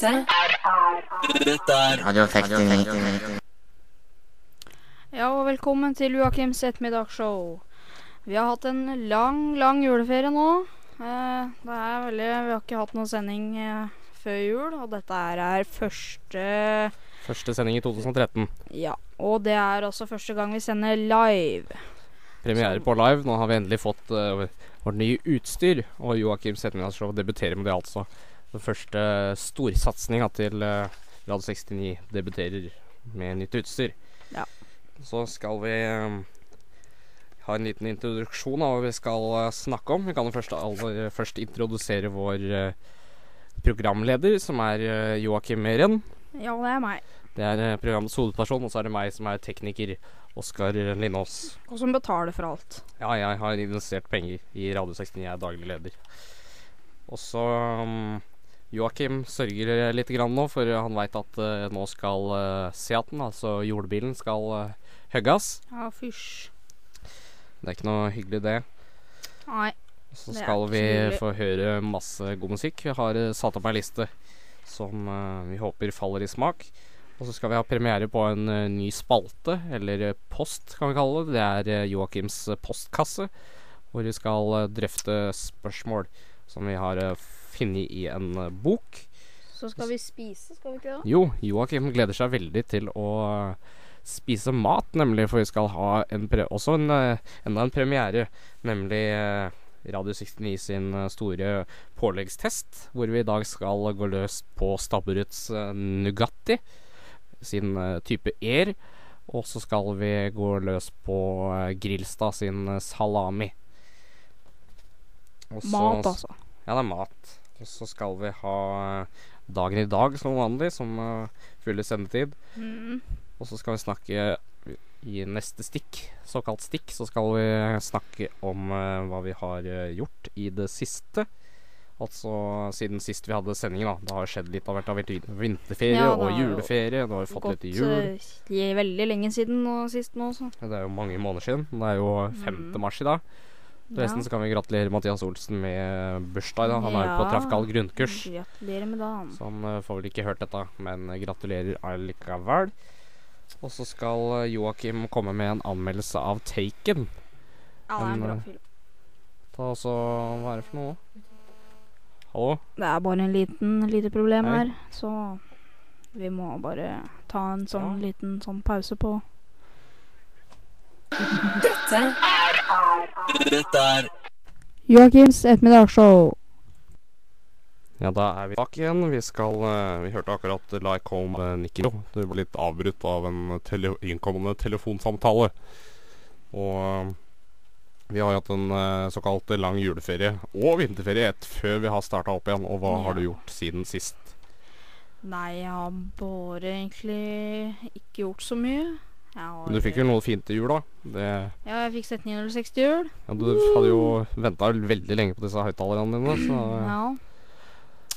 Dette Dette er Radio 69. Ja, og velkommen til Joakims ettermiddagsshow. Vi har hatt en lang, lang juleferie nå. Eh, det er veldig Vi har ikke hatt noen sending eh, før jul, og dette her er første Første sending i 2013. Ja, og det er også første gang vi sender live. Premiere på live. Nå har vi endelig fått uh, vårt nye utstyr. Og Joakims ettermiddagsshow debuterer med det, altså. Den første storsatsinga til uh, Radio 69 debuterer med nytt utstyr. Ja. Så skal vi um, ha en liten introduksjon av hva vi skal uh, snakke om. Vi kan først, aller, først introdusere vår programleder, som er Joakim Meren. Ja, det er meg. Det er programmets hovedperson, og så er det meg som er tekniker, Oskar Lindås. Og som betaler for alt. Ja, jeg har investert penger i Radio 69, jeg er daglig leder. Og så um, Joakim sørger litt grann nå, for han veit at uh, nå skal uh, Seaten, altså jordbilen, skal uh, hugges. Ja, fysj. Det er ikke noe hyggelig, det. Nei. Så skal vi hyggelig. få høre masse god musikk. Vi har uh, satt opp ei liste som vi håper faller i smak. Og så skal vi ha premiere på en ny spalte, eller post kan vi kalle det. Det er Joakims postkasse, hvor vi skal drøfte spørsmål som vi har uh, funnet i en uh, bok. Så skal vi spise, skal vi ikke det? Jo, Joakim gleder seg veldig til å uh, spise mat, nemlig, for vi skal ha en pre også en, enda en premiere, nemlig Radio 69 sin store påleggstest, hvor vi i dag skal gå løs på Stabburuts Nugatti, sin type Air, og så skal vi gå løs på Grilstad sin salami. Også, Mat, altså. Ja, det er mat. Og så skal vi ha eh, dagen i dag som vanlig, som uh, fulle sendetid. Mm. Og så skal vi snakke i neste stikk, såkalt stikk, så skal vi snakke om uh, hva vi har uh, gjort i det siste. Altså siden sist vi hadde sending, da. Det har skjedd litt. Det har vært vinterferie Ja, og juleferie. Nå har vi fått litt Gått jul. eh, er veldig lenge siden nå, sist nå, så. Det er jo mange måneder siden. Det er jo 5. Mm. mars i dag. Forresten Ja. så kan vi gratulere Mathias Olsen med bursdag Da. Han er jo på Ja. trafikal grunnkurs. Gratulerer med dagen. Så han eh, får vel ikke hørt dette, men gratulerer allikevel. Og så skal eh, Joakim komme med en anmeldelse av Taken. Ja, det er en en bra eh, film. Ta også Hva er det for noe? Hallo? Det er bare en liten lite problem Hei. her, så vi må bare ta en sånn Ja. liten sånn pause på Dette Dette er Joakims ettermiddagsshow. Ja, da er vi tilbake igjen. Vi skal eh, Vi hørte akkurat Like Home med Du Det ble litt avbrutt av en tele innkommende telefonsamtale. Og eh, vi har jo hatt en eh, såkalt lang juleferie og vinterferie ett før vi har starta opp igjen. Og hva Ja. har du gjort siden sist? Nei, jeg har bare egentlig ikke gjort så mye. Har, Men du fikk jo noe fint til jul, da. Det Ja, jeg fikk sett 960 jul. Ja, du hadde jo venta veldig lenge på disse høyttalerne dine, så, Ja.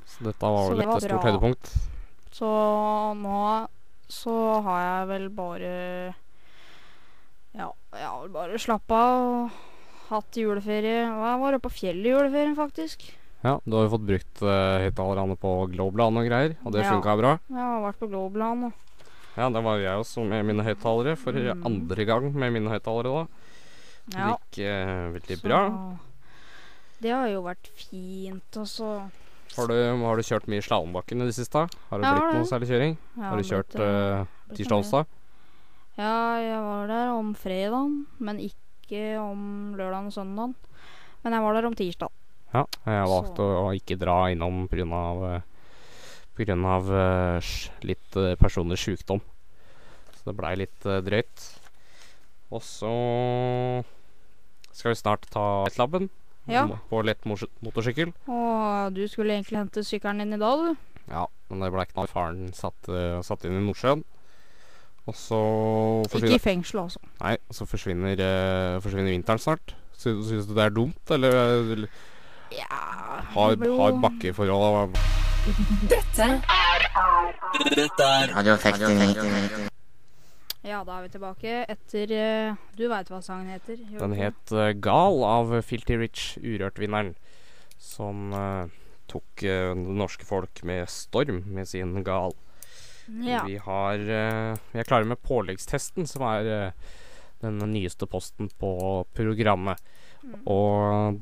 så dette var vel et stort høydepunkt. Så nå så har jeg vel bare Ja, jeg har vel bare slappa av og hatt juleferie. Og jeg var oppe på fjellet i juleferien, faktisk. Ja, du har jo fått brukt uh, høyttalerne på Globland og greier, og det Ja. funka bra. Jeg har vært på Globeland og Ja, det var jeg også med mine høyttalere, for Mm. andre gang med mine høyttalere da. Det gikk eh, veldig så bra. Det har jo vært fint, og så Har du, har du kjørt mye slalåmbakken i det siste? Har det Ja, blitt noe særlig kjøring? Ja, Har du kjørt eh, uh, tirsdag noe og onsdag? Ja, jeg var der om fredagen, men ikke om lørdag og søndag. Men jeg var der om tirsdag. Ja, jeg valgte å, å ikke dra innom pga. Uh, av eh, litt uh, personlig sykdom. Så det blei litt eh, drøyt. Og så skal vi snart ta labben Ja. på lett mos- motorsykkel. Og du skulle egentlig hente sykkelen din i dag, du. Ja, men det blei ikke noe. Faren satt, eh, satt inn i Nordsjøen. Og så Ikke i fengsel, altså. Nei, og så forsvinner, eh, forsvinner vinteren snart. Sy- Syns du det er dumt, eller eh, Ja har, har bakkeforholda Dette er Dette er Radio 69. Ja, da er vi tilbake etter eh, Du veit hva sangen heter? Den het uh, Gal av Filty Rich, Urørt-vinneren. Som uh, tok uh, det norske folk med storm med sin gal. Ja. Vi, har, vi er klare med påleggstesten, som er den nyeste posten på programmet. Og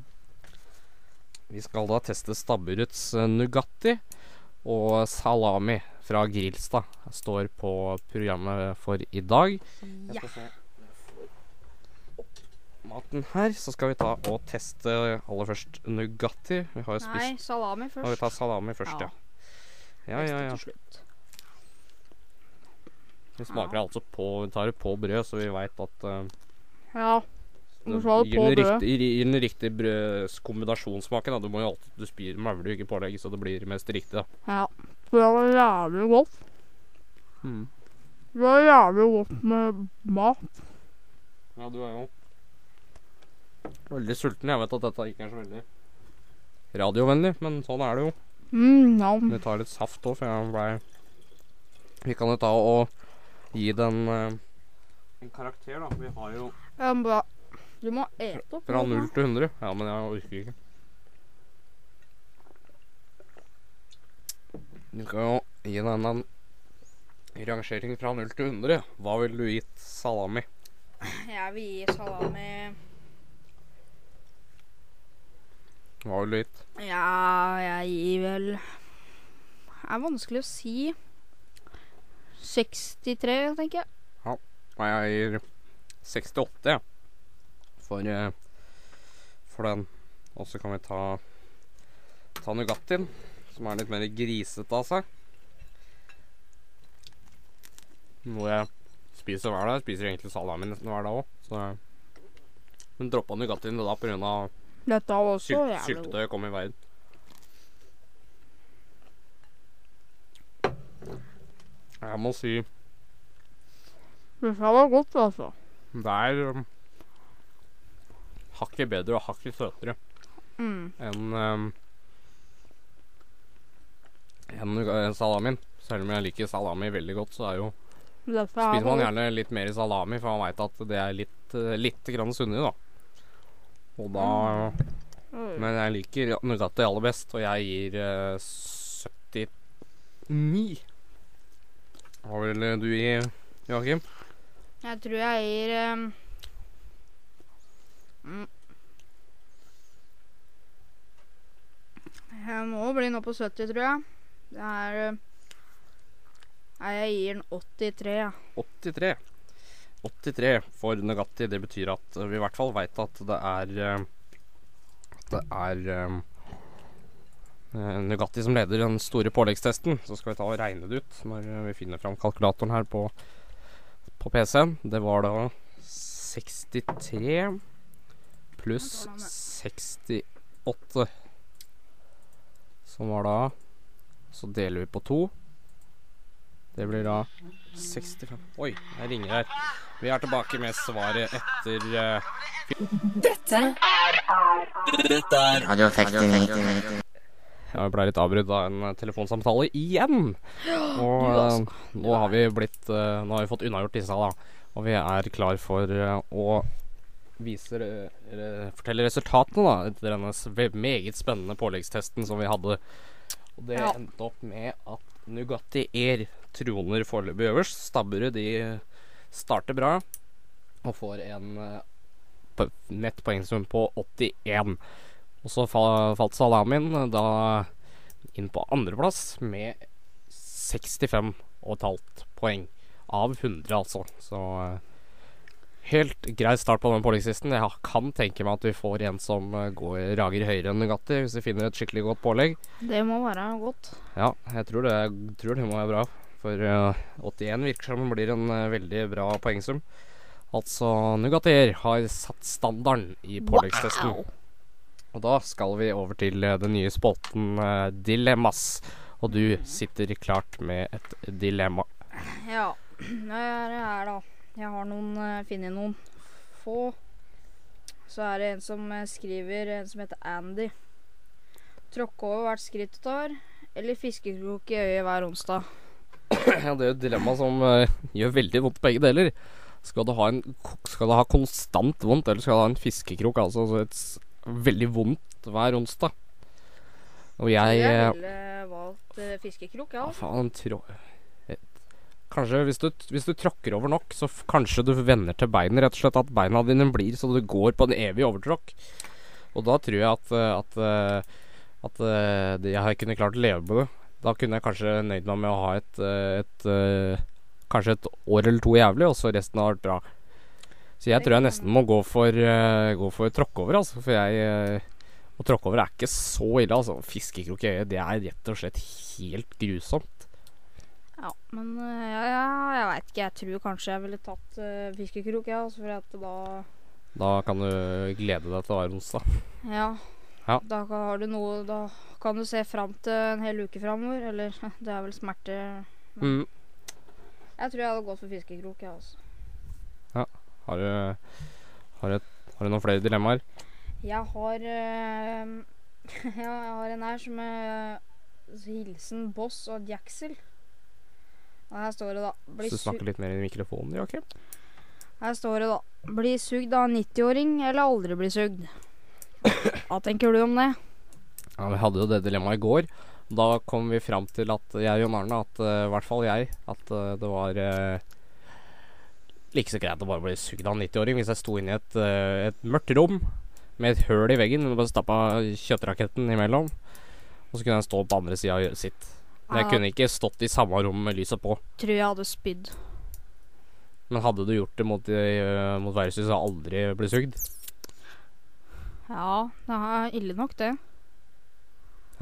vi skal da teste stabburets Nugatti og salami fra Grilstad. Står på programmet for i dag. Ja. Maten her, så skal vi ta og teste aller først Nugatti. Vi har jo spist Nei, salami Ja, vi tar salami først, ja. Ja, ja, ja. Vi smaker det altså på Vi tar det på brød, så vi veit at uh, Ja. Du sa det på brød. riktig- gir den riktige brødskombinasjonssmaken. Da. Du må jo alltid Du spyr mauler jo ikke pålegg, så det blir mest riktig. da Ja. Det var jævlig godt. Mm. Det var jævlig godt med mat. Ja, du er jo veldig sulten. Jeg vet at dette ikke er så veldig radiovennlig, men sånn er det jo. Mm, ja. Vi tar litt saft òg, for jeg blei Vi kan jo ta og gi den uh, en karakter, da. Vi har jo ja men bra. Du må ete opp. fra nå, 0 til 100. Ja, men jeg orker ikke. Vi kan jo gi deg en rangering fra 0 til 100. Hva ville du gitt salami? Jeg vil gi salami Hva ville du gitt? Ja, jeg gir vel Det er vanskelig å si. 63, tenker jeg. Nei, jeg gir 68, jeg. For, eh, for den. Og så kan vi ta ta Nugattien, som er litt mer grisete av seg. Noe jeg spiser hver dag. Jeg spiser egentlig salami nesten hver dag òg. Så Men droppa Nugattien da pga. Dette var også jævlig syltetøyet kom i veien. Jeg må si Dette var godt, altså. det er um, hakket bedre og hakket søtere Mm. enn um, enn uh, salamien. Selv om jeg liker salami veldig godt, så er jo spiser man gjerne litt mer salami, for man veit at det er litt, uh, litt grann sunnere, da. Og da Mm. Men jeg liker Nugatti aller best, og jeg gir uh, 79. Hva vil du gi, Joakim? Jeg tror jeg gir um, mm. Jeg må bli nå på 70, tror jeg. Det er uh, Nei, jeg gir den 83, ja. 83. 83 for Nugatti. Det betyr at vi i hvert fall veit at det er uh, At det er um, Nugatti som leder den store påleggstesten. Så skal vi ta og regne det ut når vi finner fram kalkulatoren her på, på PC-en. Det var da 63 pluss 68. Som var da Så deler vi på to. Det blir da 65 Oi, jeg ringer her. Vi er tilbake med svaret etter uh... Dette Dette er Radio. Ja, vi ble litt avbrutt av en eh, telefonsamtale igjen. Og uh, nå har vi blitt uh, Nå har vi fått unnagjort disse, da. Og vi er klar for å viser, Fortelle resultatene, da, etter denne meget spennende påleggstesten som vi hadde. Og det Ja. endte opp med at Nugatti Air troner foreløpig øverst. Stabburet de starter bra og får en på- nett poengsum på 81. Og så fa falt salamien eh, da inn på andreplass med 65,5 poeng. Av 100, altså. Så eh, helt grei start på den påleggslisten. Jeg kan tenke meg at vi får en som eh, går, rager høyere enn Nugatti, hvis vi finner et skikkelig godt pålegg. Det må være godt. Ja, jeg tror det, tror det må være bra. For uh, 81 virker som blir en uh, veldig bra poengsum. Altså, Nugattier har satt standarden i påleggstesten. Wow. Og da skal vi over til uh, den nye spolten eh, Dilemmas. Og du sitter klart med et dilemma. Ja. Det er det her, da. Jeg har noen uh, funnet noen få. Så er det en som eh, skriver, en som heter Andy. Tråkke over hvert skritt du tar, eller fiskekrok i øyet hver onsdag. Ja, det er jo et dilemma som eh, gjør veldig vondt begge deler. Skal du, ha en, skal du ha konstant vondt, eller skal du ha en fiskekrok? Altså et veldig vondt hver onsdag. Og jeg Jeg eh, ville valgt eh, fiskekrok, ja. Faen, trå... Kanskje hvis du, hvis du tråkker over nok, så kanskje du vender til beinet, rett og slett. At beina dine blir så du går på en evig overtråkk. Og da tror jeg at at, at, eh, at eh, jeg kunne klart å leve med det. Da kunne jeg kanskje nøyd meg med å ha et, et, et eh, Kanskje et år eller to jævlig, og så resten har vært bra. Så jeg tror jeg nesten må gå for, gå for tråkkover, altså. For jeg Å tråkke over er ikke så ille, altså. Fiskekrok i øyet, det er rett og slett helt grusomt. Ja, men eh, ja, ja, jeg veit ikke. Jeg tror kanskje jeg ville tatt uh, fiskekrok, ja. altså, For at da Da kan du glede deg til å være onsdag. Ja. Ja. Da kan, har du noe Da kan du se fram til en hel uke framover. Eller det er vel smerte Mm. Jeg tror jeg hadde gått for fiskekrok, jeg, altså. Har du har du, har du noen flere dilemmaer? Jeg har uh, Ja, jeg har en her som er Hilsen Boss og Jaxel. Og her står det, da bli Så snakker litt mer i mikrofonen, Joakim. Her står det, da Bli sugd av en 90-åring eller aldri bli sugd. Hva tenker du om det? Ja, Vi hadde jo det dilemmaet i går. Da kom vi fram til at jeg og Jon Arne, at eh, i hvert fall jeg, at uh, det var uh, like så greit å bare bli sugd av en 90-åring hvis jeg sto inne i et, et mørkt rom med et høl i veggen og bare stappa kjøttraketten imellom. Og så kunne jeg stå på andre sida og gjøre sitt. Men jeg kunne ikke stått i samme rom med lyset på. Tror jeg hadde spydd. Men hadde du gjort det mot, uh, mot viruset, så aldri blitt sugd? Ja, det er ille nok, det.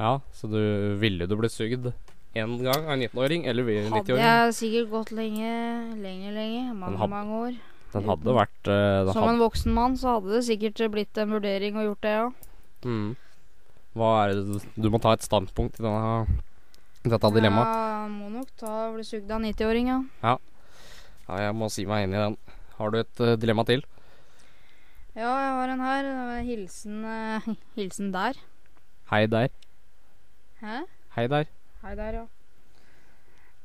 Ja, så du ville du blitt sugd én gang av en 19-åring, eller 90-åring? Hadde jeg sikkert gått lenge, lenge, lenge. Mange, had- mange år. Den hadde vært den Som hadde, en voksen mann så hadde det sikkert blitt en vurdering å gjort det, ja. mm. Hva er det du, du må ta et standpunkt i denne, dette dilemmaet. Ja, må nok ta bli sugd av 90-åring, ja. Ja, jeg må si meg enig i den. Har du et uh, dilemma til? Ja, jeg har en her. Hilsen, uh, hilsen der. Hei der. Hæ? Hei der. Hei der, ja.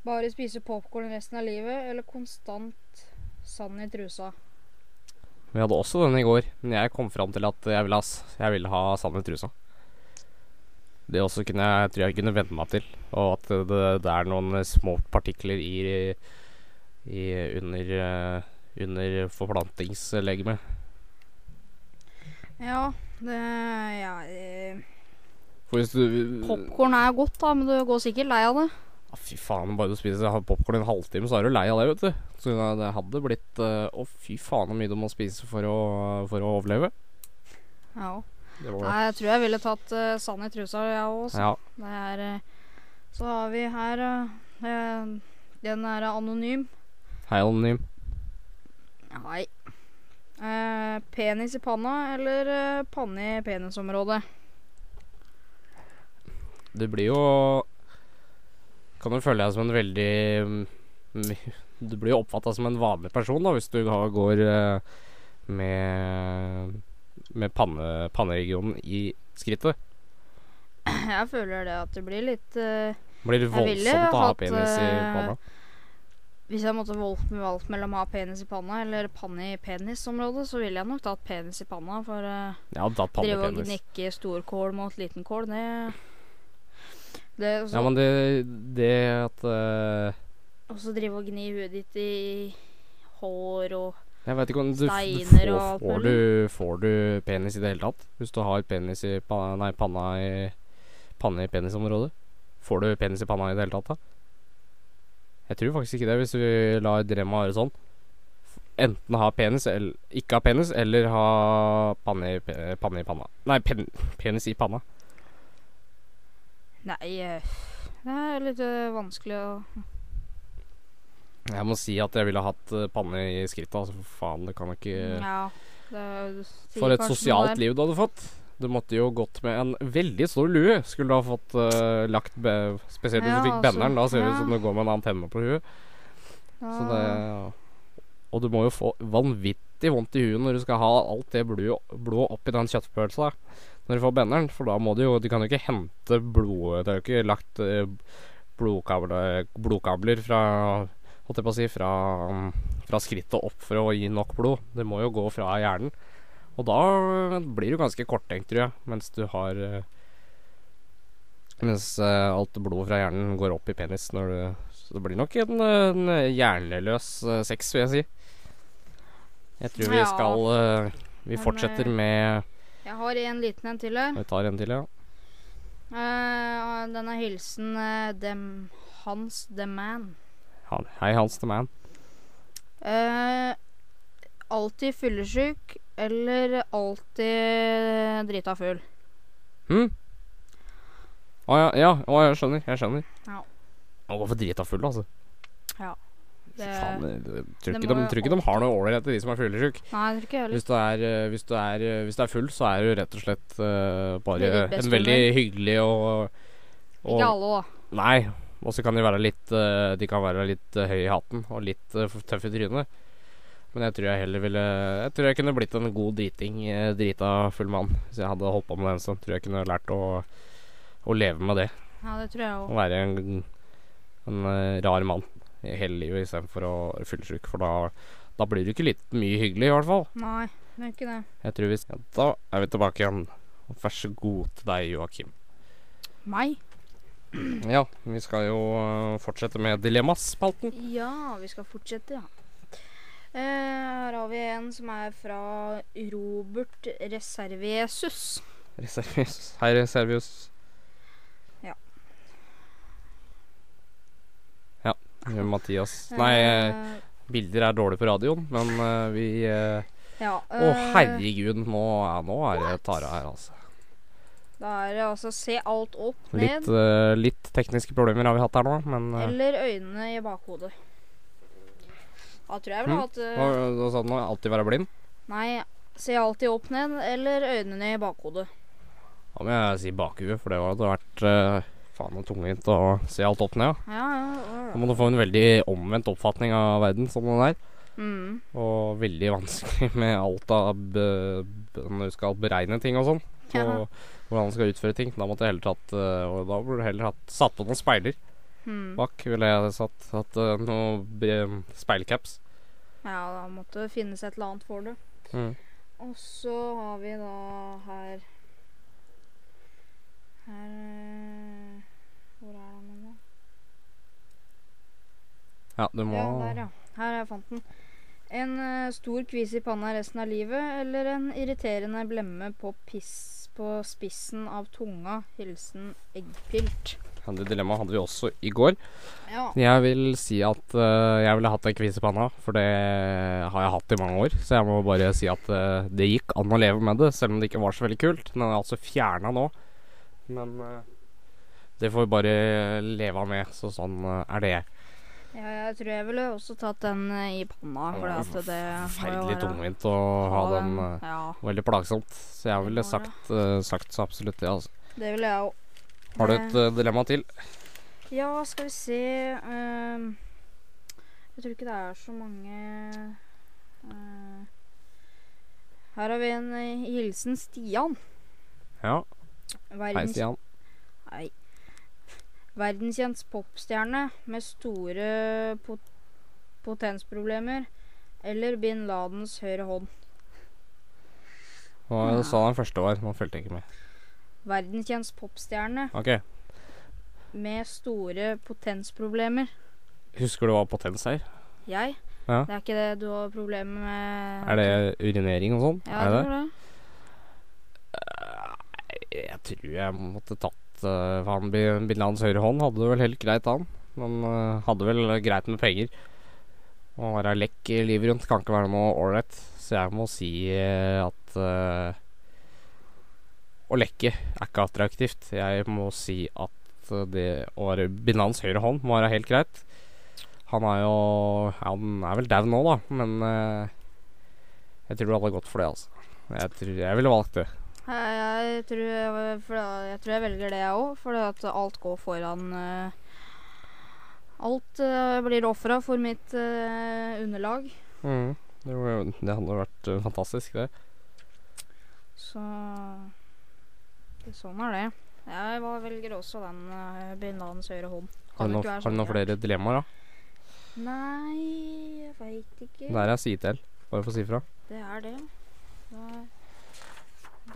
Bare spise popkorn resten av livet, eller konstant sand i trusa? Vi hadde også den i går, men jeg kom fram til at jeg ville ha, jeg ville ha sand i trusa. Det også kunne jeg, tror jeg kunne venne meg til. Og at det, det er noen små partikler i, i under, eh, under forplantingslegemet. Ja, det Ja eh, Popkorn er godt, da, men du går sikkert lei av det. Ah, Fy faen, bare du spiser popkorn en halvtime, så er du lei av det, vet du. Så det hadde blitt eh, oh, fy faen, så mye du må spise for å, for å overleve. Ja. Nei, jeg tror jeg ville tatt uh, sand i trusa, jeg òg. Ja. Eh, Så har vi her eh, Den er anonym. Hei, anonym. Nei. Eh, penis i panna eller eh, panne i penisområdet? Det blir jo Kan du føle deg som en veldig mm, Du blir jo oppfatta som en vanlig person da hvis du går eh, med Med panne, panneregionen i skrittet. Jeg føler det at det blir litt uh, blir det voldsomt å ha penis i eh, panna. Hvis jeg måtte valgt, valgt mellom å ha penis i panna eller panne i penisområdet, så ville jeg nok tatt penis i panna. For uh, ja, drive og gnikke storkål mot liten kål, det Det Ja, men det, det at uh, Og så drive og gni huet ditt i hår og Jeg vet ikke om du, du får, får, du, får du penis i det hele tatt? Hvis du har penis i panna, Nei, panna i Panne i penisområdet? Får du penis i panna i det hele tatt, da? Jeg tror faktisk ikke det, hvis vi lar dilemmaet være sånn. Enten ha penis, eller ikke ha penis, eller ha panne i, panne i panna. Nei, pen, penis i panna. Nei, eh, det er litt eh, vanskelig å Jeg må si at jeg ville hatt eh, panne i skrittet. Altså, for faen, det kan jeg ikke Ja. Det For et sosialt liv du hadde fått. Du måtte jo gått med en veldig stor lue. Skulle du ha fått uh, lagt Spesielt hvis Ja, du fikk altså, benderen. Da ser det ut som du går med en antenne på huet. Så det, og du må jo få vanvittig vondt i huet når du skal ha alt det blodet, blod oppi den kjøttpølsa når du får benderen. For da må du jo Du kan jo ikke hente blodet Det er jo ikke lagt eh, blodkabler, blodkabler fra Holdt jeg på å si fra, fra skrittet opp for å gi nok blod. Det må jo gå fra hjernen. Og da blir du ganske korttenkt, tror jeg, mens du har eh, Mens eh, alt blodet fra hjernen går opp i penis når du Så det blir nok en, eh, en hjerneløs eh, sex, vil jeg si. Jeg tror vi skal eh, Vi fortsetter eh, med Jeg har en liten en til. Vi tar en til, ja. Uh, den er hilsen uh, dem, Hans the Man. Hei, Hans the Man. Eh, alltid fyllesyk eller alltid drita full? Hm? Å ja, ja. Ah, jeg skjønner. Jeg skjønner. Ja. Å hvorfor drita full, altså. Det, Faen, jeg, tror, ikke de, tror ikke de har noe ålreit, de som er fyllesyke. Hvis du er, eh, hvis, du er, eh, hvis du er full, så er du rett og slett uh, bare en veldig hyggelig og, og Ikke alle, da. Nei. Og så kan de være litt eh, De kan være litt eh, høy i hatten og litt tøffe tøff i trynet. Men jeg tror jeg heller ville Jeg tror jeg kunne blitt en god driting, eh, drita full mann. Hvis jeg hadde holdt på med den sånn. Tror jeg kunne lært å, å leve med det. Ja, det tror jeg Å være en, en eh, rar mann i hele livet istedenfor å være fyllesyk. For da, da blir du ikke litt mye hyggelig, i hvert fall. Nei, det er ikke det. Jeg tror vi skal Da er vi tilbake igjen. Vær så god til deg, Joakim. Meg? Ja, vi skal jo øh, fortsette med Dilemmaspalten. Ja, vi skal fortsette, ja. Uh, her har vi en som er fra Robert Reserviesus. Reserviesus. Hei, Reservius. Ja. Ja. Mathias Nei, eh, Eh, bilder er dårlig på radioen, men uh, vi ja, Å, eh, herregud, nå, ja, nå er det Tara her, altså. Da er det altså se alt opp, Litt, ned, øh, litt tekniske problemer har vi hatt her nå, men uh, eller øynene i bakhodet. Da tror jeg vel Mm. at uh, hva, hva sa du nå? Alltid være blind? Nei, se alltid opp, ned, eller øynene i bakhodet. Da må jeg si bakhuet, for det hadde vært faen meg tungvint å se alt opp ned. Ja. Ja, ja. Da må du få en veldig omvendt oppfatning av verden som den er. Mm. Og veldig vanskelig med alt av når du skal beregne ting og sånn. Ja. Og hvordan han skal utføre ting. Da måtte jeg heller tatt øh, Og da burde du heller hatt satt på noen speiler Mm. bak. Ville jeg satt hatt øh, noen speilcaps. Ja, da måtte det finnes et eller annet for det. Mm. Og så har vi da her Her eh, Hvor er den nå? Ja, du må Ja, der, ja. Her jeg fant den. En uh, stor kvise i panna resten av livet, eller en irriterende blemme på piss på spissen av tunga. Hilsen eggpilt. Det dilemmaet hadde vi også i går. Ja. Jeg vil si at uh, jeg ville hatt en kvisepanna, for det har jeg hatt i mange år. Så jeg må bare si at uh, det gikk an å leve med det, selv om det ikke var så veldig kult. Den er altså fjerna nå. Men uh, det får vi bare leve med, så sånn er det. Ja, jeg tror jeg ville også tatt den eh, i panna. For at det jo Forferdelig tungvint å ha ha den. øh, Ja, Veldig plagsomt. Så jeg ville sagt, sagt så absolutt det, altså. det ville jeg òg. Har du et uh, dilemma til? Ja, skal vi se uh, Jeg tror ikke det er så mange uh, Her har vi en eh, hilsen Stian. Ja. Hei, Stian. Hei. Verdenskjent popstjerne med store pot potensproblemer. Eller bin Ladens høyre hånd. Hva sa den første var? Nå fulgte jeg ikke med. Verdenskjent popstjerne okay. med store potensproblemer. Husker du hva potens er? Jeg? Ja. Det er ikke det du har problemer med? Er det urinering og sånn? Ja, jeg det? tror det. Jeg tror jeg måtte tatt uh, han Bin hans Ladens høyre hånd hadde det vel helt greit, han. Men øh, hadde vel greit med penger. Å være lekk i livet rundt kan ikke være noe ålreit. Så jeg må si øh, at uh, Å lekke er ikke attraktivt. Jeg må si at det å være Bin Ladens høyre hånd må være helt greit. Han er jo Han er vel dau nå, da, men uh, jeg tror det hadde gått for det, altså. Jeg, tror, jeg ville valgt det. Jeg, tror jeg, for jeg tror jeg velger det, jeg òg. For at alt går foran eh, Alt eh, blir ofra for mitt eh, underlag. Mm. Det, det hadde vært fantastisk, det. Så Sånn er det. Jeg velger også den uh, bin høyre hånd. Har Kan du, sånn noen flere dilemmaer, da? Nei, jeg veit ikke. Der er si til. Bare få si ifra. Det er det. Da,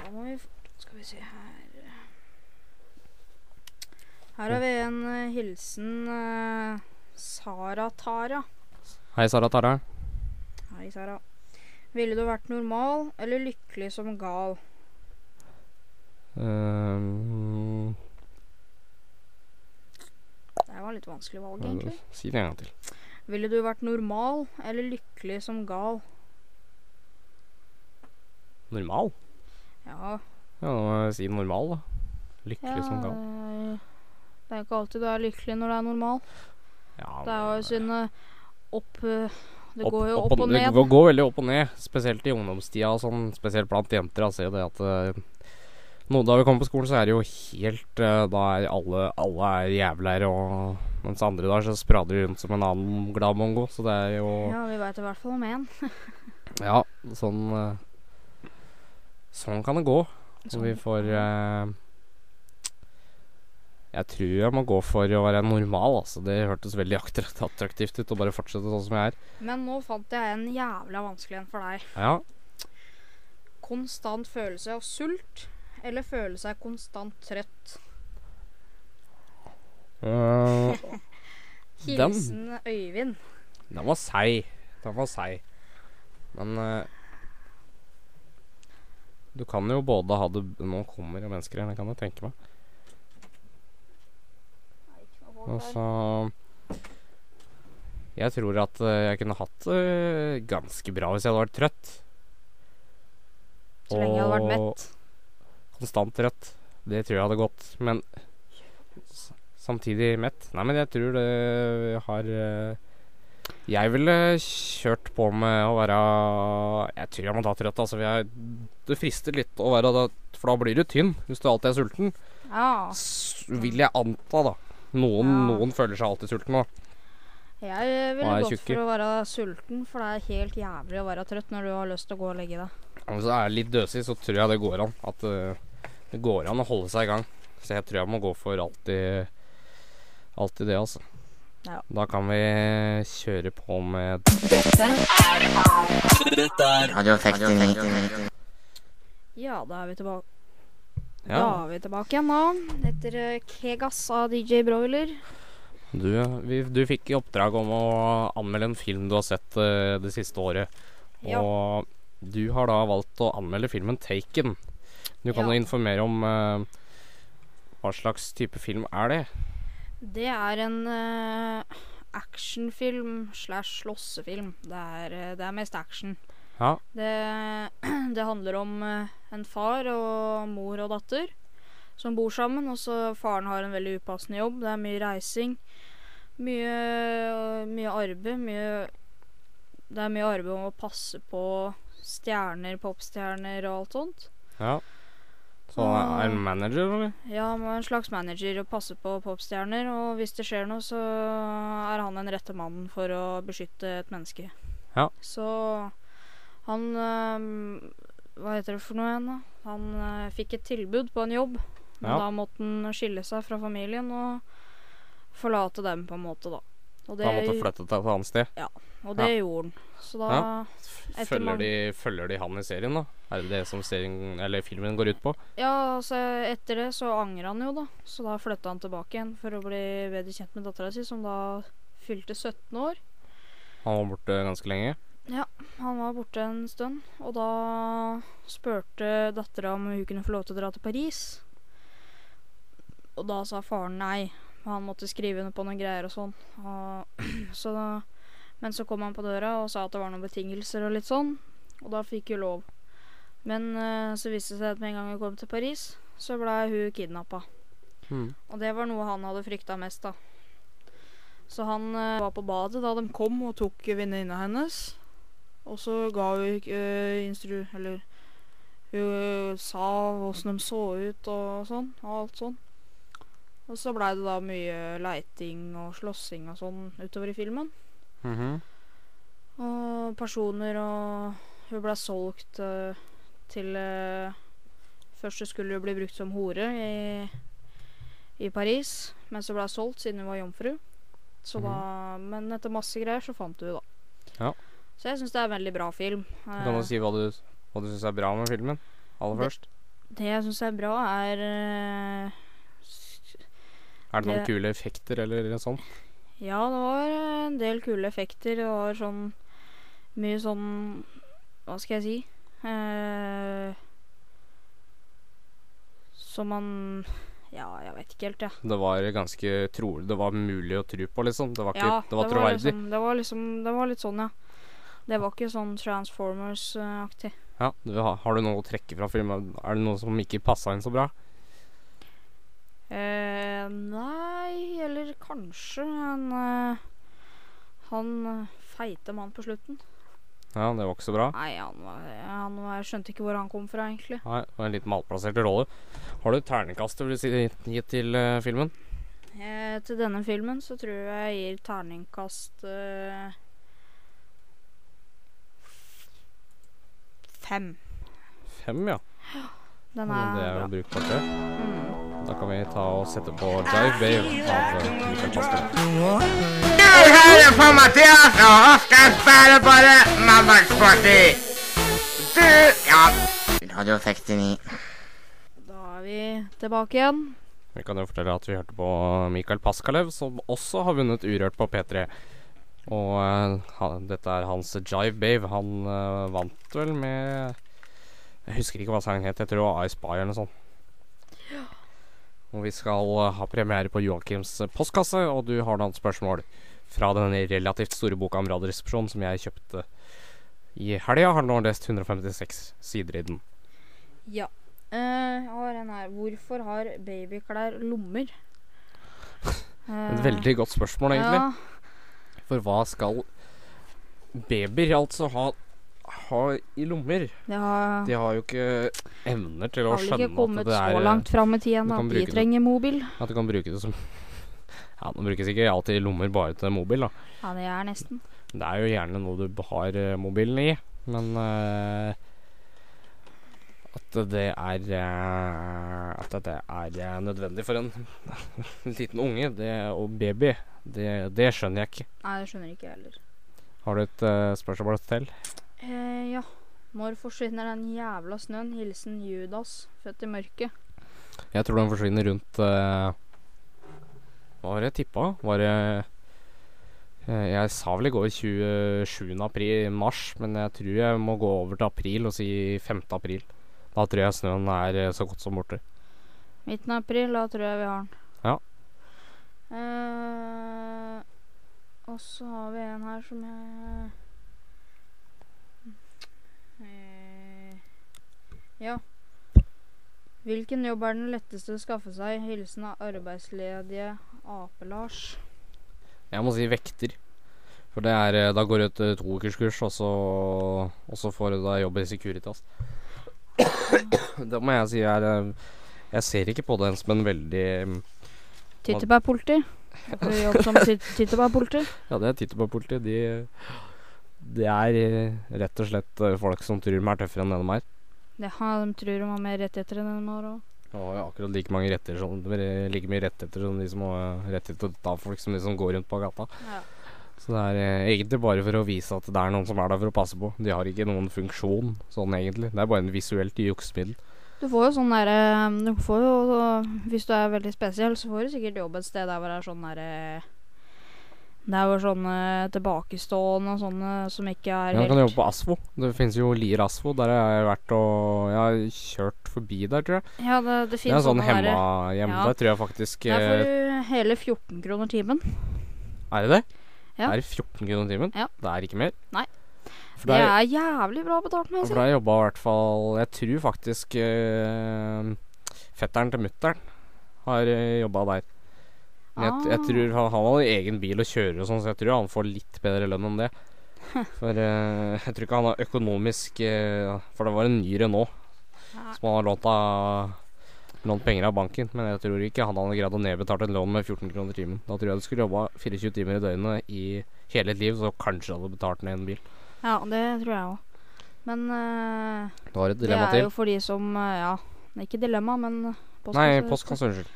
da må vi Skal vi se her Her har vi en uh, hilsen uh, Sara Tara. Hei, Sara Tara. Hei, Sara. Ville du vært normal eller lykkelig som gal? Um, Det var litt vanskelig valg, egentlig. si det en gang til. Ville du vært normal eller lykkelig som gal? Normal? Ja, Ja, da må jeg si normal, da. Lykkelig som gal. eh, Det er ikke alltid du er lykkelig når du er normal. Ja, Det er jo men, sine opp eh, Det opp- går jo opp opp og ned. Det går- går veldig opp og ned, spesielt i ungdomstida og sånn. Spesielt blant jenter. Jeg ser det at eh, nå da vi kommer på skolen, så er det jo helt eh, Da er alle, alle er jævler, og mens andre dager så sprader de rundt som en annen glad mongo. Så det er jo Ja, vi veit i hvert fall om én. Ja, sånn eh, Sånn kan det gå. Sånn. vi får uh, Jeg tror jeg må gå for å være normal, altså. Det hørtes veldig attraktivt ut å bare fortsette sånn som jeg er. Men nå fant jeg en jævla vanskelig en for deg. Ja. Konstant følelse av sult eller føle seg konstant trøtt? Den- Hilsen Øyvind. den var seig. Den var seig. Men eh, Du kan jo både ha det Nå kommer det mennesker her, det kan jeg tenke meg. Og så Jeg tror at eh, jeg kunne hatt det ganske bra hvis jeg hadde vært trøtt. Så lenge jeg hadde vært mett. Konstant trøtt. Det tror jeg hadde gått. Men samtidig mett. Nei, men jeg tror det har eh, Jeg ville kjørt på med å være Jeg tror jeg må ta trøtt, altså. Jeg, det frister litt å være det, For da blir du tynn hvis du alltid er sulten. Ja. S vil jeg anta, da. Noen, Ja. noen føler seg alltid sulten nå. Jeg ville gått tjukke. for å være sulten, for det er helt jævlig å være trøtt når du har lyst til å gå og legge deg. Hvis du er litt døsig, så tror jeg det går an. At uh, det går an å holde seg i gang. Så jeg tror jeg må gå for alltid Alltid det, altså. Ja. Da kan vi kjøre på med Dette Dette er Radio Fekting. Ja, da er vi tilbake. Da er vi tilbake igjen, da. Etter eh, Kegas av DJ Broiler. du, vi, du fikk i oppdrag om å anmelde en film du har sett uh, det siste året. Ja. Og du har da valgt å anmelde filmen Taken. Du kan Ja. jo informere om uh, hva slags type film er det? Det er en uh, actionfilm slash slåssefilm. Det er, eh, det er mest action. Ja. Det, det handler om eh, en far og mor og datter som bor sammen. Og så faren har en veldig upassende jobb. Det er mye reising. Mye, mye arbeid. Mye Det er mye arbeid om å passe på stjerner, popstjerner og alt sånt. ja. Så er en manager, eller? Ja, han var en slags manager og passer på popstjerner. Og hvis det skjer noe, så er han den rette mannen for å beskytte et menneske. Ja. Så han øhm, Hva heter det for noe igjen, da? Han øh, fikk et tilbud på en jobb. Men Ja. da måtte han skille seg fra familien og forlate dem, på en måte, da. Det, han måtte flytte til et annet sted. og det gjorde han. Så da Ja. Følger mange- de, følger de han i serien, da? Er det det som serien, eller filmen går ut på? Ja, altså etter det så angrer han jo, da. Så da flytta han tilbake igjen for å bli bedre kjent med dattera si, som da fylte 17 år. Han var borte ganske lenge. Ja, Han var borte en stund, og da spurte dattera om hun kunne få lov til å dra til Paris. Og da sa faren nei. Han måtte skrive under på noen greier og sånn. Og, så da, men så kom han på døra og sa at det var noen betingelser og litt sånn. Og da fikk hun lov. Men uh, så viste det seg at med en gang hun kom til Paris, så blei hun kidnappa. Mm. Og det var noe han hadde frykta mest, da. Så han uh, var på badet da de kom og tok venninna hennes. Og så ga hun uh, instru... Eller hun sa åssen de så ut og sånn, og alt sånn. Og så blei det da mye leiting og slåssing og sånn utover i filmen. Mhm. Og personer og Hun ble solgt uh, til uh, Først så skulle hun bli brukt som hore i, i Paris, men så ble hun solgt siden hun var jomfru. Så da, men etter masse greier så fant hun, da. Ja. Så jeg syns det er en veldig bra film. Kan du Eh, si hva du, hva du syns er bra med filmen? Aller Det- først. Det jeg syns er bra, er Er det noen Det- kule effekter eller sånn? Ja, det var eh, en del kule effekter. Det var sånn mye sånn Hva skal jeg si? Eh, som man Ja, jeg vet ikke helt, jeg. Det var ganske trolig Det var mulig å tro på, liksom. Det var, ikke, Ja, det var troverdig. liksom, det var liksom Det var litt sånn, ja. Det var ikke sånn Transformers-aktig. Ja, du, har, har du noe å trekke fra filmen? Er det noe som ikke passa inn så bra? Eh, nei, eller kanskje han eh, Han eh, feite mann på slutten. Ja, det var ikke så bra. Nei, han, var, han var, jeg skjønte ikke hvor han kom fra, egentlig. Nei, det var en litt malplassert rolle. Har du et terningkast du vil gi til uh, filmen? Eh, til denne filmen så tror jeg jeg gir terningkast uh, fem. Fem, ja. Den er, det er jo bra. brukbart, det. Mm. Da kan vi ta og sette på Jive Bave av Michael Pascal. Du hører på Mathias og Oskar spiller bare Mandagsparty. Du Ja. Radio 69. Da er vi tilbake igjen. Vi kan jo fortelle at vi hørte på Mikael Paskalev, som også har vunnet Urørt på P3. Og han, dette er hans Jive Bave. Han uh, vant vel med Jeg husker ikke hva sangen het. Jeg tror det var I Spy eller noe sånt. Og vi skal eh, ha premiere på Joakims postkasse, og du har noen spørsmål fra den relativt store boka om Radioresepsjonen som jeg kjøpte i helga. Har nå lest 156 sider i den. Ja. Uh, jeg har en her. Hvorfor har babyklær lommer? Et veldig godt spørsmål, egentlig. Ja, For hva skal babyer altså ha, ha i lommer? har, De har jo ikke evner til å har skjønne ikke kommet at det er så langt fram i tiden at de trenger mobil. At du kan bruke det som Ja, Nå brukes ikke alltid lommer bare til mobil, da. Ja, det er nesten. Det er jo gjerne noe du har eh, mobilen i, men uh, At det er eh, At det er eh, nødvendig for en liten unge det, og baby, det, det skjønner jeg ikke. Nei, det skjønner ikke jeg heller. Har du et uh, spørsmål til? Eh, ja. Når forsvinner den jævla snøen? Hilsen Judas, født i mørket. Jeg tror den forsvinner rundt eh, Hva var det jeg tippa? Var det eh, Jeg sa vel i går 27. april, mars, men jeg tror jeg må gå over til april og si 5. april. Da tror jeg snøen er eh, så godt som borte. Midten av april, da tror jeg vi har den. Ja. Eh, og så har vi en her som jeg Ja. Hvilken jobb er den letteste å skaffe seg? Hilsen av arbeidsledige Ape-Lars. Jeg må si vekter. For det er eh, Da går du et eh, toukerskurs, og så Og så får du deg jobb i Securitas. det må jeg si er eh, Jeg ser ikke på det som en veldig mm, Tyttebærpoliti. Jobb som tyttebærpoliti? Ja, det er Titteberg-politiet. De, de er rett og slett folk som tror de er tøffere enn det de er. Ja, de tror de har mer rettigheter enn de har òg. De har akkurat like mange rettigheter som like mye rettigheter som de som har rettigheter til å ta folk som de som går rundt på gata. Ja. Så det er eh, egentlig bare for å vise at det er noen som er der for å passe på. De har ikke noen funksjon sånn egentlig. Det er bare en visuelt juksemiddel. Du får jo sånn derre Du får jo Hvis du er veldig spesiell, så får du sikkert jobb et sted der hvor det er sånn derre Der jo sånne tilbakestående og sånne som ikke er Ja, du kan jobbe på ASVO. Det finnes jo Lier ASVO. Der har jeg vært og Jeg har kjørt forbi der, tror jeg. Ja, det, det Det er sånn hemmahjem. Ja. Der tror jeg faktisk Der får eh, du hele 14 kroner timen. Er det det? Ja. Er det 14 kroner timen? Ja. Det er ikke mer? Nei. For Det er jævlig bra betalt, må jeg si. For da jobba i hvert fall Jeg tror faktisk øh, fetteren til mutter'n har uh, jobba der. Jeg, jeg Ah. tror han, han har egen bil og kjører og sånn, så jeg tror han får litt bedre lønn enn det. For eh, jeg tror ikke han har økonomisk eh, For det var en ny Renault som han har lånt av Lånt penger av banken, men jeg tror ikke han hadde greid å nedbetale et lån med 14 kroner timen. Da tror jeg du skulle jobba 24 timer i døgnet i hele ditt liv, så kanskje hadde betalt ned en bil. Ja, det tror jeg òg. Men eh, Det det er til. jo for de som Det Ja, ikke dilemma, men Nei, postkasse- postkasse, unnskyld.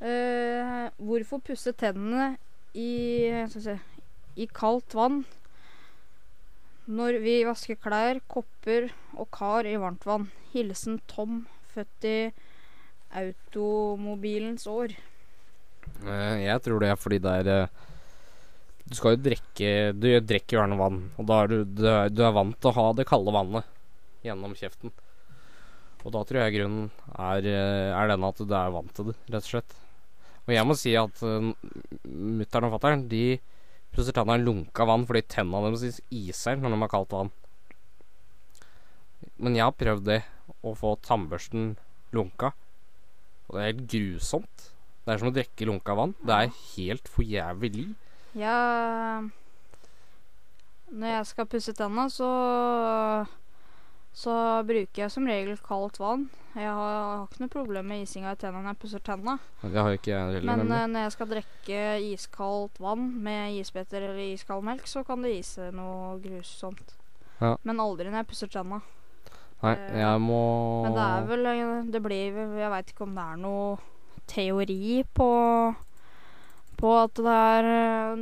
Eh, hvorfor pusse tennene i, se, i kaldt vann når vi vasker klær, kopper og kar i varmt vann? Hilsen Tom, født i automobilens år. Uh, jeg tror det er fordi det er uh, Du skal jo drikke Du drikker gjerne vann, og da er du, du, er, du er vant til å ha det kalde vannet gjennom kjeften. Og da tror jeg grunnen er, er den at du er vant til det, rett og slett. Og jeg må si at uh, mutter'n og fatter'n de pusser tenna i lunka vann fordi tenna deres iser når de har kaldt vann. Men jeg har prøvd det, å få tannbørsten lunka, og det er helt grusomt. Det er som å drikke lunka vann. Det er helt for jævlig. Ja Når jeg skal pusse tenna, så så bruker jeg som regel kaldt vann. Jeg har, jeg har ikke noe problem med isinga i tennene når jeg pusser tenna. Heller, Men eh, når jeg skal drikke iskaldt vann med isbeter eller iskald melk, så kan det ise noe grusomt. Ja. Men aldri når jeg pusser tenna. Nei, eh, jeg må Men det er vel eh, Det blir Jeg veit ikke om det er noe teori på På at det er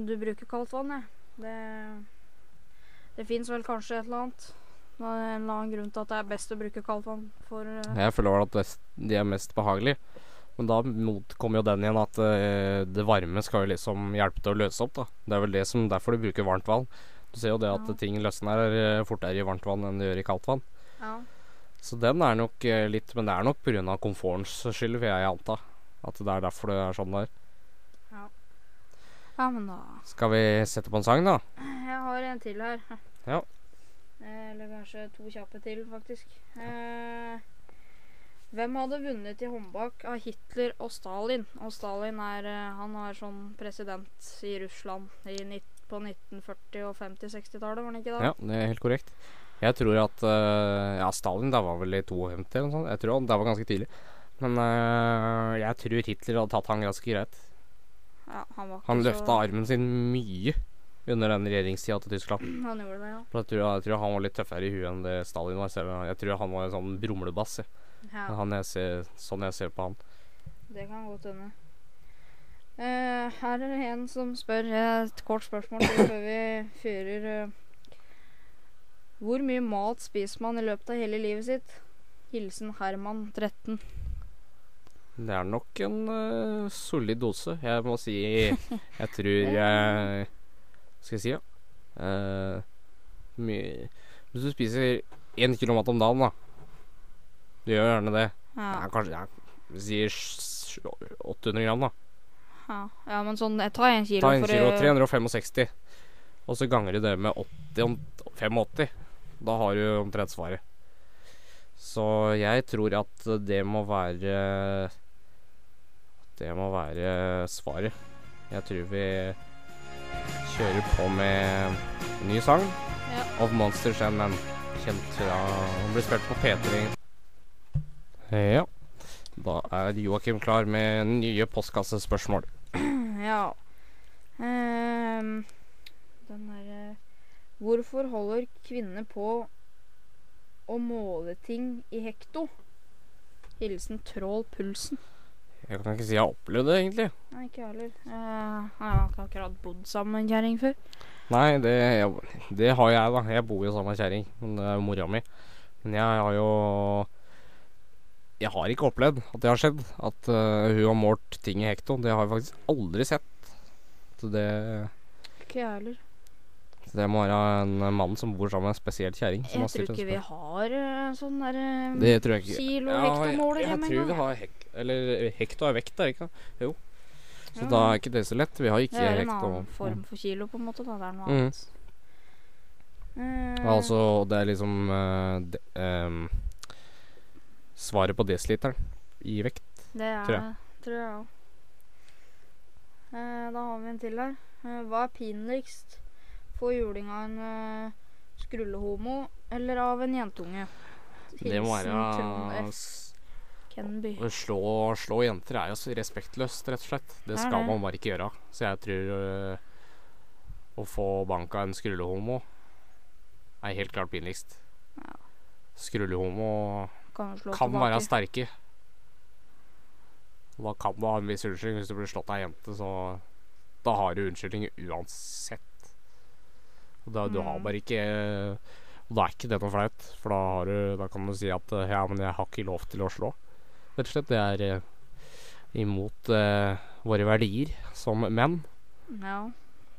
Du bruker kaldt vann, jeg. Det Det fins vel kanskje et eller annet. Det er en eller annen grunn til at det er best å bruke kaldt vann for uh, Jeg føler at det- de er mest behagelige. Men da motkommer jo den igjen at uh, det varme skal jo liksom hjelpe til å løse opp, da. Det er vel det som derfor du bruker varmt vann. Du ser jo det at Ja. ting løsner eh, fortere i varmt vann enn det gjør i kaldt vann. Ja. Så den er nok litt Men det er nok pga. komfortens skyld, vil jeg anta. At det er derfor det er sånn det er. ja, men da Skal vi sette på en sang, da? Jeg har en til her. Ja. Eh, Eller kanskje to kjappe til, faktisk. Eh, hvem hadde vunnet i håndbak av Hitler og Stalin? Og Stalin er eh, Han var sånn president i Russland i på 1940- og 50-60-tallet, var han ikke det? Ja, det er helt korrekt. Jeg tror at uh, Ja, Stalin da var vel i 52 eller noe sånt. Jeg tror han, det var ganske tidlig. Men uh, jeg tror Hitler hadde tatt han ganske greit. Ja, han var Han ikke løfta armen sin mye under den regjeringstida til Tyskland. Han gjorde det, ja. For jeg tror, jeg tror han var litt tøffere i huet enn det Stalin var. Selv. Jeg tror han var en sånn brumlebass. jeg. ja. Han jeg ser, sånn jeg ser på han. Det kan godt hende. Uh, her er det en som spør eh, et kort spørsmål før vi fyrer. eh. hvor mye mat spiser man i løpet av hele livet sitt? Hilsen Herman 13. Det er nok en uh, solid dose. Jeg må si Jeg tror jeg Skal jeg si, ja? Eh, mye Hvis du spiser én kilo mat om dagen, da Du gjør gjerne det. Ja, Ja, kanskje ja, Vi sier 800 gram, da. ja. ja men sånn Jeg tar en kilo Ta en kilo, for, 365. Og så ganger du det med 80 om 85. Da har du omtrent svaret. Så jeg tror at det må være Det må være svaret. Jeg tror vi kjører på med en ny sang. Ja. Of Monsters and Men. Kjent fra Han blir spilt på P3. Ja. Da er Joakim klar med nye postkassespørsmål. Ja. Um, den derre Hvorfor holder kvinner på å måle ting i hekto? Hilsen Trål Pulsen. Jeg kan ikke si jeg har opplevd det, egentlig. Nei, ikke jeg heller. Uh, jeg har ikke akkurat bodd sammen med en kjerring før. Nei, det, jeg, det har jeg, da. Jeg bor jo sammen med kjerring. Men det er jo mora mi. Men jeg har jo Jeg har ikke opplevd at det har skjedd. At uh, hun har målt ting i hekto. Det har jeg faktisk aldri sett. Så det, Ikke jeg heller. Så det må være en mann som bor sammen med en spesiell kjerring. Jeg tror ikke vi har eh, sånn der Det tror jeg ikke. kilo Ja, hektomåler jeg, hjemme jeg tror vi har hek... Eller hekto er vekt, er ikke? Jo. Så Ja. da er ikke det så lett. Vi har ikke Det er en hekto. annen form for kilo, på en måte. da. Det er noe Mm. annet. Eh, Altså, det er liksom uh, de, um, Svaret på desiliteren i vekt. Det er tror jeg. Tror jeg òg. Uh, da har vi en til her. Eh, hva er pinligst? Få juling av en uh, skrullehomo eller av en jentunge? Det må være Kenby. Å slå, slå jenter er jo respektløst, rett og slett. Det skal man bare ikke gjøre. Så jeg tror uh, å få bank av en skrullehomo er helt klart pinligst. Ja. Skrullehomo Kan kan være sterke. Da kan du ha en viss unnskyldning. Hvis du blir slått av ei jente, så Da har du unnskyldning uansett. Og da, du har Mm. bare ikke Og da er ikke det noe flaut, for da, har du, da kan du si at eh, ja, men jeg har ikke lov til å slå. Rett og slett. Det er eh, imot eh, våre verdier som menn. Ja.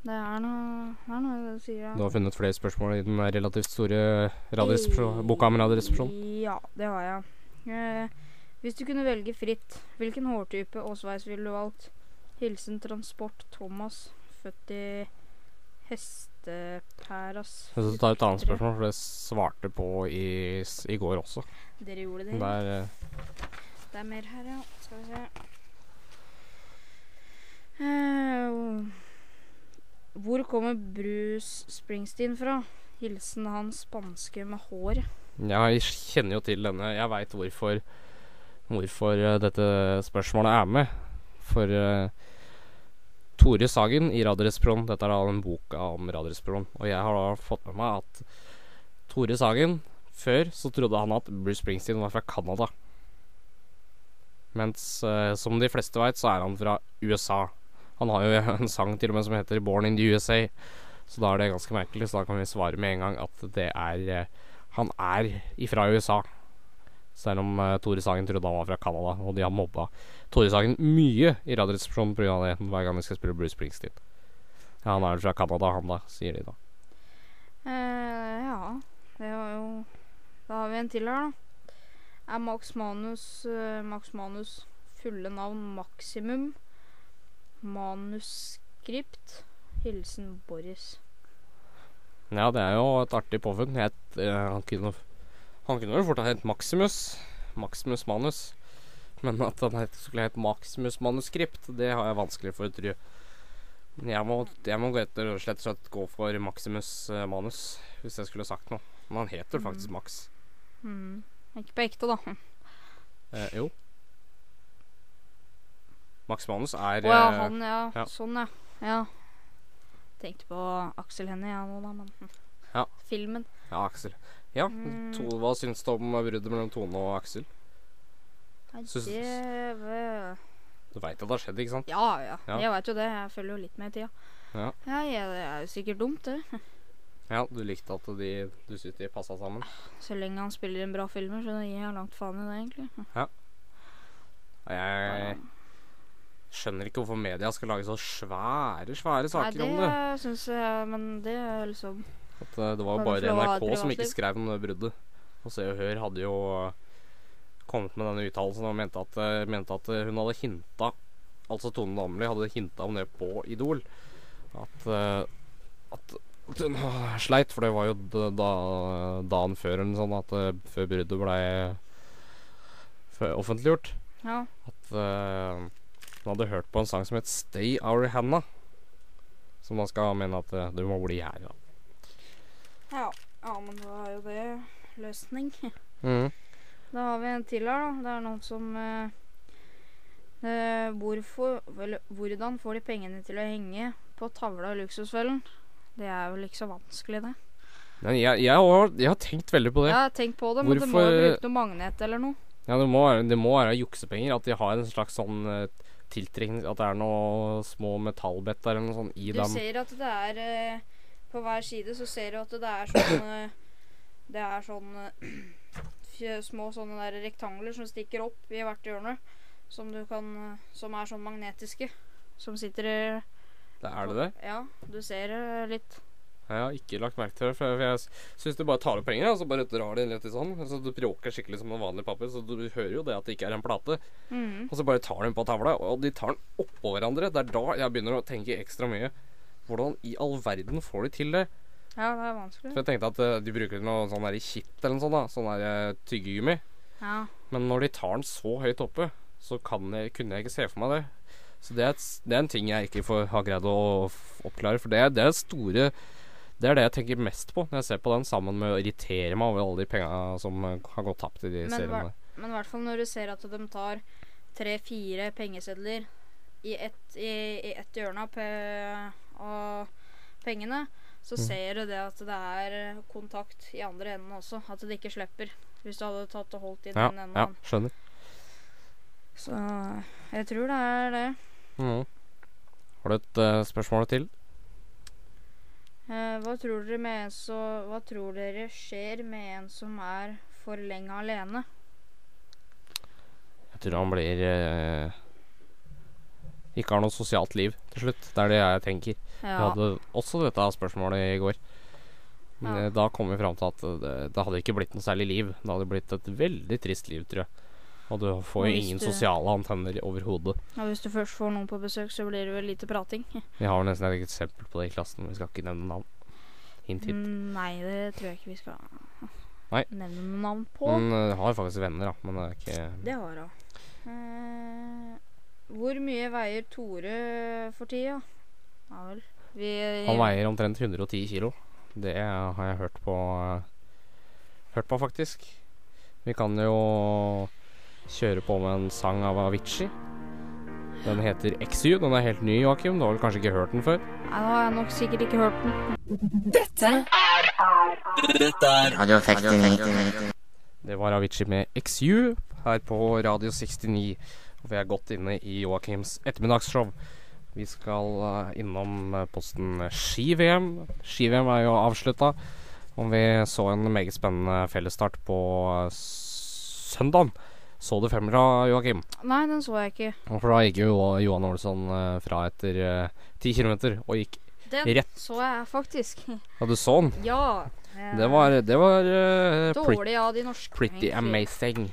Det er noe Det er noe du sier. ja. Du har funnet flere spørsmål i den relativt store boka om radioresepsjon. Ja, det har jeg. Eh, hvis du kunne velge fritt, hvilken hårtype og sveis ville du valgt? Hilsen Transport Thomas, født i hestepæras Jeg skal ta et annet spørsmål, for det svarte på i, i går også. Dere gjorde det? Det er eh, Det er mer her, ja. Skal vi se. Uh, hvor kommer Bruce Springsteen fra? Hilsen han spanske med hår. Jeg kjenner jo til denne. Jeg veit hvorfor Hvorfor eh, dette spørsmålet er med. For eh, Tore Sagen i Radioresepsjonen Dette er da den boka om Radioresepsjonen. Og jeg har da fått med meg at Tore Sagen Før så trodde han at Bruce Springsteen var fra Canada. Mens eh, som de fleste veit, så er han fra USA. Han har jo en sang til og med som heter 'Born in the USA'. Så da er det ganske merkelig. Så da kan vi svare med en gang at det er eh, Han er ifra USA. Selv om eh, Tore Sagen trodde han var fra Canada, og de har mobba Tore Sagen mye i Radioresepsjonen pga. det hver gang vi skal spille Bruce Springsteen. Ja, han er vel fra Canada, han da, sier de da. Uh, ja, det var jo Da har vi en til her, da. Er Max Manus uh, Max Manus fulle navn Maksimum? Manuskript? Hilsen Boris. Ja, det er jo et artig påfunn. Eh, han kunne vel fort ha hett Maximus. Maximus Manus. Men at han skulle hett Maximus Manuskript, det har jeg vanskelig for å tro. Men jeg må, jeg må etter, og slett, slett gå for Maximus eh, Manus, hvis jeg skulle sagt noe. Men han heter faktisk Max. Mm. Ikke på ekte, da. Eh, jo. Max Manus er ja, eh, han, ja. ja. Sånn, ja. ja. Tenkte på Aksel Hennie, ja, nå, da, men hm. Ja. Filmen. Ja, Aksel. Ja, Mm. to, hva syns du om bruddet mellom Tone og Aksel? Nei, det Du veit at det har skjedd, ikke sant? Ja, ja. Ja. Jeg veit jo det. Jeg følger jo litt med i tida. Ja. ja jeg, det er jo sikkert dumt, det. Ja, du likte at de, du syntes de passa sammen? Så lenge han spiller inn bra filmer, så gir jeg langt faen i det, egentlig. Ja. Jeg skjønner ikke hvorfor media skal lage så svære, svære Nei, saker det om det. Synes jeg Men det er liksom At eh, det var jo Bare NRK som ikke skrev om det bruddet. Og Se og Hør hadde jo kommet med denne uttalelsen og mente at, eh, mente at eh, hun hadde hinta Altså Tone Damli hadde hinta om det på Idol. At, eh, at, hun sleit, for det var jo da, dagen før eller sånn at før bruddet blei offentliggjort. Ja. At uh, hun hadde hørt på en sang som het 'Stay Our Hannah'. Som da skal mene at uh, du må bli her. Da. ja. Ja, men da er jo det løsning. Mm. Da har vi en til her, da. Det er noen som eh, eh, hvorfor, vel, Hvordan får de pengene til å henge på tavla i Luksusfellen? Det er vel ikke så vanskelig, det. Men jeg, jeg, har, jeg har tenkt veldig på det. Jeg har tenkt på det, men du må Hvorfor- bruke noe magnet eller noe. Ja, det må, det må være juksepenger. At de har en slags sånn uh, tiltrekning At det er noe små metallbetter eller noe sånt i Du dem. ser at det er eh, På hver side så ser du at det er sånn eh, Det er sånn eh, små sånne der rektangler som stikker opp i hvert hjørne. Som du kan eh, Som er sånn magnetiske. Som sitter i Det er det det? Ja, du ser det litt. Jeg har ikke lagt merke til det. For jeg syns du bare tar opp penger, og så bare drar det inn litt i sånn. Så du bråker skikkelig som en vanlig papir. Så du hører jo det at det ikke er en plate. Mm. Og så bare tar de den på tavla, og de tar den oppå hverandre. Det er da jeg begynner å tenke ekstra mye. Hvordan i all verden får de til det? Ja, det er vanskelig. For jeg tenkte at uh, de bruker noe sånn der i kitt eller noe sånt. da Sånn der uh, tyggegummi. Ja. Men når de tar den så høyt oppe, så kan jeg, kunne jeg ikke se for meg det. Så det er, et, det er en ting jeg ikke får, har greid å oppklare. For det, det er store Det er det jeg tenker mest på når jeg ser på den, sammen med å irritere meg over alle de penga som eh, har gått tapt i de Men seriene. Hver, Men i hvert fall når du ser at de tar tre-fire pengesedler i ett, i, i ett hjørne av pengene, så Mm. ser du det at det er eh, kontakt i andre enden også. At det ikke slipper. Hvis du hadde tatt og holdt i Ja, den enden. ja, skjønner. Så jeg tror det er det. Mm. Har du et uh, spørsmål til? Uh, hva tror så Hva tror dere skjer med en som er for lenge alene? Jeg tror han blir uh, ikke har noe sosialt liv til slutt. Det er det jeg tenker. Vi hadde også dette spørsmålet i går. Men Ja. eh, da kom vi fram til at det, det hadde ikke blitt noe særlig liv. Det hadde blitt et veldig trist liv, tror jeg. Og du får jo ingen du- sosiale antenner overhodet. Og hvis du først får noen på besøk, så blir det vel lite prating. Vi har jo nesten et eksempel på det i klassen. Vi skal ikke nevne navn. Hint, hint. Mm, nei, det tror jeg ikke vi skal Nei. nevne noen navn på. Hun uh, har faktisk venner, da. Men det er ikke Det har hun. Uh, hvor mye veier Tore for tida? Ja vel. Vi Han veier omtrent 110 kilo. Det har jeg hørt på eh, Hørt på, faktisk. Vi kan jo kjøre på med en sang av Avicii. Den heter XU. Den er helt ny, Joakim. Du har vel kanskje ikke hørt den før? Nei, nå har jeg nok sikkert ikke hørt den. Dette er Dette er Radio 69. Det var Avicii med XU her på Radio 69. Og vi er godt inne i Joakims ettermiddagsshow. Vi skal eh, innom eh, posten ski-VM. Ski-VM er jo avslutta. Og vi så en meget spennende fellesstart på eh, søndag. Så du femmila, Joakim? Nei, den så jeg ikke. For da gikk jo Johan Olsson fra etter ti kilometer og gikk Den Rett. så jeg faktisk. Ja, du så den? ja. Det var, det var uh, Dårlig av de norske. pretty egentlig. amazing.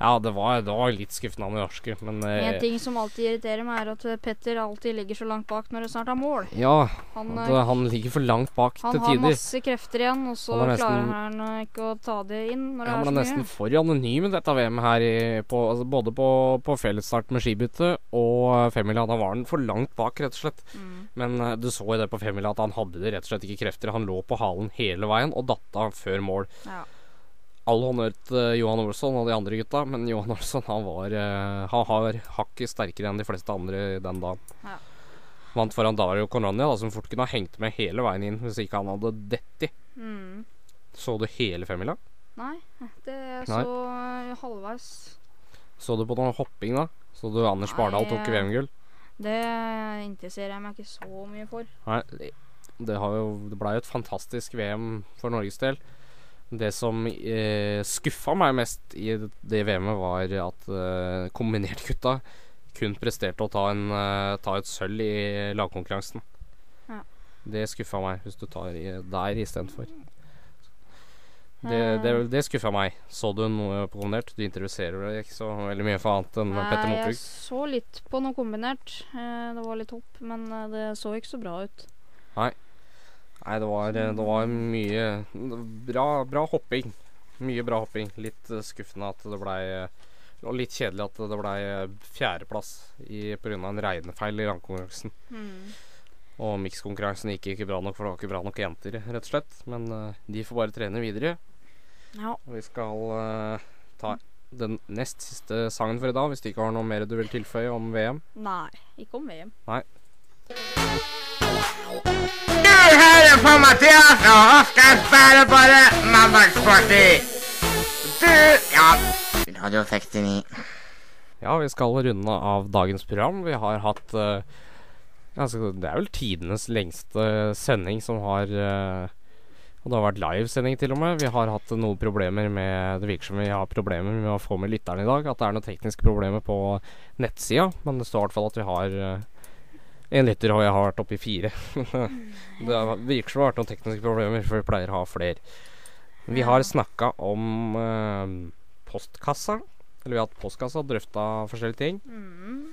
Ja, det var, det var litt skuffende av de norske, men eh, En ting som alltid irriterer meg, er at eh, Petter alltid ligger så langt bak når det snart er mål. Ja, Han, det, eh, han ligger for langt bak han til har masse krefter igjen, og så Han er nesten- klarer han eh, ikke å ta det inn når Ja, det men det er er nesten for anonym dette VM her, i, på, altså både på, på fellesstart med skibytte og femmila. Da var han for langt bak, rett og slett. Mm. Men eh, du så i det på femmila at han hadde det rett og slett ikke krefter. Han lå på halen hele veien og datta før mål. Ja. All honnør til Johan Olsson og de andre gutta, men Johan Olsson han var eh, Han har hakket sterkere enn de fleste andre den dagen. Ja. Vant foran Dario Conrania, da, som fort kunne ha hengt med hele veien inn hvis ikke han hadde dette. Mm. Så du hele femmila? Nei, det Nei. så eh, halvveis. Så du på noe hopping, da? Så du Anders Nei, Bardal tok eh, VM-gull? Det interesserer jeg meg ikke så mye for. Nei, det- har jo, det blei jo et fantastisk VM for Norges del. Det som eh, skuffa meg mest i det VM-et, var at eh, kombinertgutta kun presterte å ta, en, eh, ta et sølv i lagkonkurransen. Ja. Det skuffa meg, hvis du tar i, der istedenfor. Det, det, det skuffa meg. Så du noe på kombinert? Du interesserer deg ikke så veldig mye for annet enn Petter Nei, jeg så litt på noe kombinert. Eh, det var litt hopp, men eh, det så ikke så bra ut. Nei, det var, det var mye bra, bra hopping. Mye bra hopping. Litt eh, skuffende at det blei Og litt kjedelig at det blei fjerdeplass pga. på grunn av en regnefeil i rangkonkurransen. Og mikskonkurransen gikk ikke bra nok, for det var ikke bra nok jenter, rett og slett. Men eh, de får bare trene videre. Ja. Vi skal uh, ta den nest siste sangen for i dag, hvis du ikke har noe mer du vil tilføye om VM. Nei, ikke om VM. Du hører på Mathias og Oskar spiller bare mandagsparty. Du Ja. Radio 69. Ja, vi skal runde av dagens program. Vi har hatt uh, ganske, Det er vel tidenes lengste sending som har uh, Og det har vært livesending til og med. Vi har hatt noen problemer med Det virker som vi har problemer med å få med lytterne i dag. At det er noen tekniske problemer på nettsida. Men det står i hvert fall at vi har uh, en har jeg vært oppe i fire. det virker som det har vært noen tekniske problemer, for vi pleier å ha flere. Vi har snakka om eh, postkassa. Eller vi har hatt postkassa og drøfta forskjellige ting. Mm.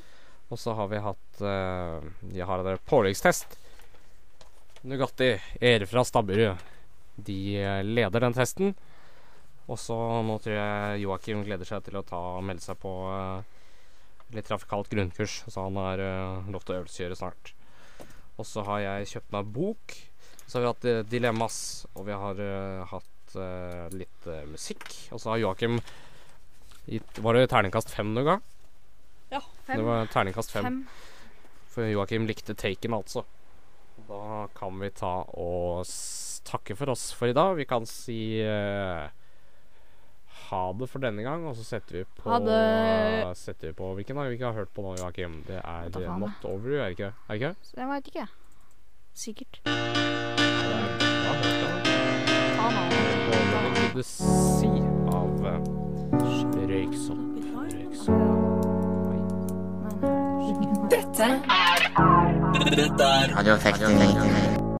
Og så har vi hatt eh, Jeg har en påleggstest. Nugatti, Ere fra Stabburud. De eh, leder den testen. Og så nå tror jeg Joakim gleder seg til å ta melde seg på eh, litt trafikalt grunnkurs. Så han har uh, lov til å øvelseskjøre snart. Og så har jeg kjøpt meg bok. Så har vi hatt uh, dilemmas, og vi har uh, hatt litt musikk. Og så har Joakim gitt Var det terningkast fem du ga? Ja, Fem. Det var terningkast fem. fem. For Joakim likte Taken, altså. Da kan vi ta og takke for oss for i dag. Vi kan si ha det for denne gang, og så setter vi på Ha det. Setter vi på Hvilken har vi ikke har hørt på nå, Joakim? Det er Not Over You, er det ikke? Er det ikke? Så Jeg veit ikke. Sikkert. The Sea av. Eh, Røyksopp. Røyksopp. Dette er Dette er Radio 69.